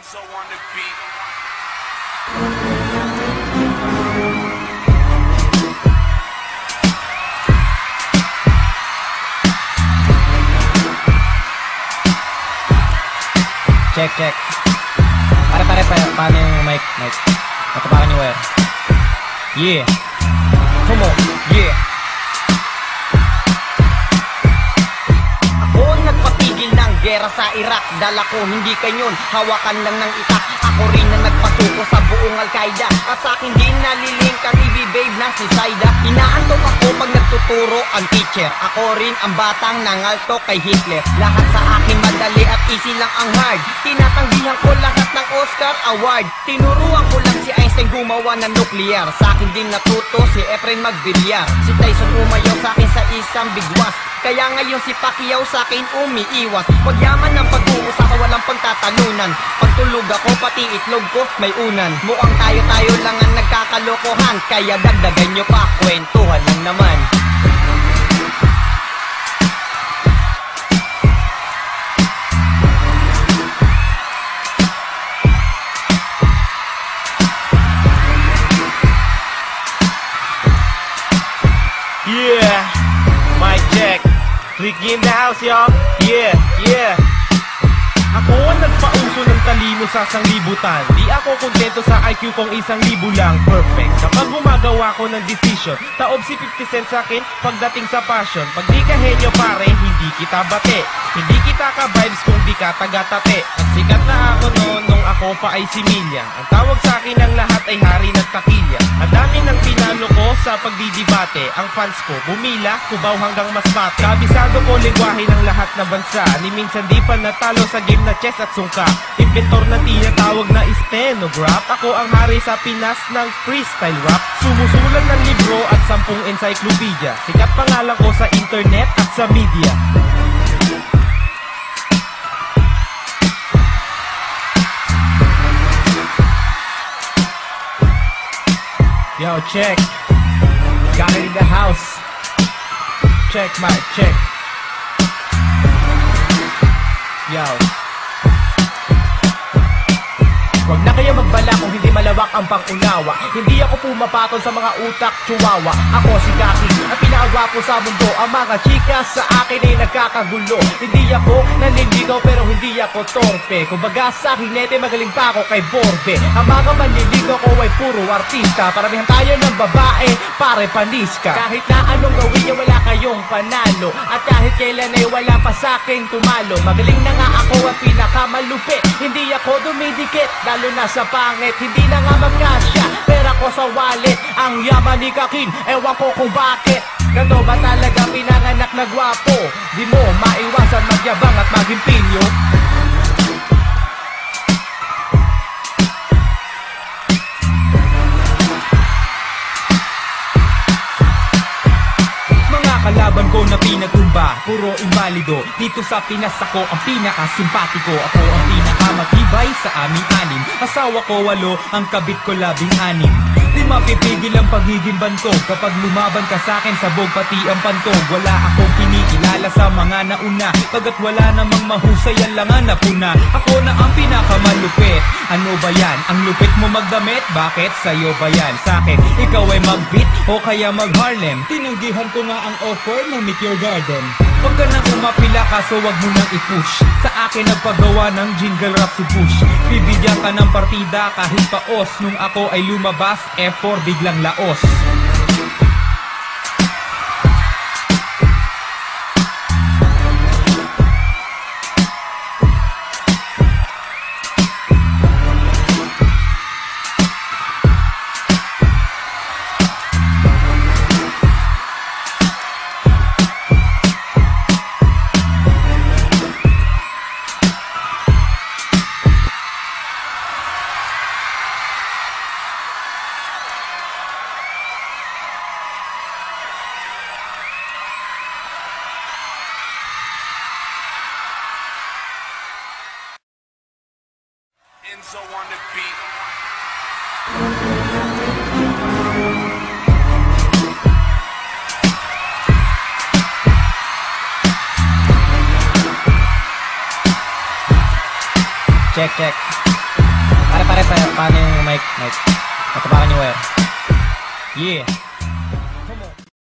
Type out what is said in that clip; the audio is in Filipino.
Enzo on the beat. Check, check. Pare, pare, pare. Paano yung mic? Mic. Wire. Eh. Yeah. Come on. Gera sa Iraq. Dala ko hindi kanyon, hawakan lang ng itak Ako rin na nagpasuko sa buong Al-Qaeda. At sa akin din nalilink ang babe na si Saida. Inaantok ako pag nagtuturo ang teacher. Ako rin ang batang nangalto kay Hitler. Lahat sa akin madali at easy lang ang hard. Tinatanggihan ko lahat ng Oscar Award. Tinuruan ko lang si Einstein gumawa ng nuclear. Sa akin din natuto si Efren magbilyar Si Tyson umayaw sa akin sa isang bigwas. Kaya ngayon si Pacquiao sa akin umiiwas. Pagyaman ng pag-uusap sa walang pagtatalunan. Pagtulog ako pati itlog ko may unan. Mukhang tayo-tayo lang ang nagkakalokohan. Kaya dagdagan nyo pa, kwentuhan lang Ricky in the house, y'all. Yeah, yeah. Ako ang nagpauso ng talino sa sanglibutan Di ako kontento sa IQ kong isang libo lang. Perfect. Kapag gumagawa ko ng decision Taob si 50 cent sa akin pagdating sa passion. Pag di ka henyo pare, hindi kita bate. Hindi kita ka vibes kung di ka taga-tate. At sikat na ako noon nung ako pa ay similya Ang tawag sa akin ng lahat ay hari ng takilya. Ang dami ng pinalo ko sa pagdidibate. Ang fans ko bumila, kubaw hanggang mas bate Kabisado ko lingwahe ng lahat na bansa. Ni minsan di pa natalo sa game na chess at sungka. Inventor na tinatawag na stenograph. Ako ang hari sa Pinas ng freestyle rap. Sumusulat ng libro at sampung encyclopedia. Sikat pangalan ko sa internet at sa media Yo, check. Got it in the house. Check my check. Yo. Huwag na kayo magbala kung hindi malawak ang pangunawa. Hindi ako pumapatol sa mga utak chihuahua. Ako si Kaki, ang pinakagwapo sa mundo. Ang mga chika sa akin ay nagkakagulo. Hindi ako nanliligaw pero hindi ako torpe. Kumbaga sa hinete magaling pa ako kay Borbe. Ang mga manliligaw ko ay puro artista. Paramihan tayo ng babae, pare panis ka. Kahit na anong gawin niya wala kayong panalo. At kahit kailan ay wala pa sa akin tumalo. Magaling na nga ako at pinakamalupi Hindi ako dumidikit, lalo na sa pangit. Hindi na nga magkasya, pera ko sa wallet. Ang yaman ni Kakin, ewan ko kung bakit. Ganto ba talaga pinanganak na gwapo? Di mo maiwasan magyabang at maging puro invalido Dito sa Pinas ako ang pinakasimpatiko. Ako ang pinakamatibay sa aming anim. Asawa ko walo, ang kabit ko labing anim. Di mapipigil ang pagiging bantog. Kapag lumaban ka sa akin, sabog pati ang pantog. Wala akong kinikilala sa mga nauna. Pagkat wala namang mahusay ang langan na puna. Ako na ang pinakamalupit. Ano ba yan? Ang lupit mo magdamit? Bakit? Sa'yo ba yan? Sa'kin, ikaw ay mag-beat o kaya mag-Harlem. Tinanggihan ko nga ang offer ng Meet Your Garden Huwag ka nang umapila kaso wag mo nang i-push. Sa akin nagpagawa ng jingle rap si Push Bibigyan ka ng partida kahit paos. Nung ako ay lumabas, F4 biglang laos Check, check. Pare, pare, pare. Paano yung mic? Mic. Patapakan yung wire. Eh. Yeah.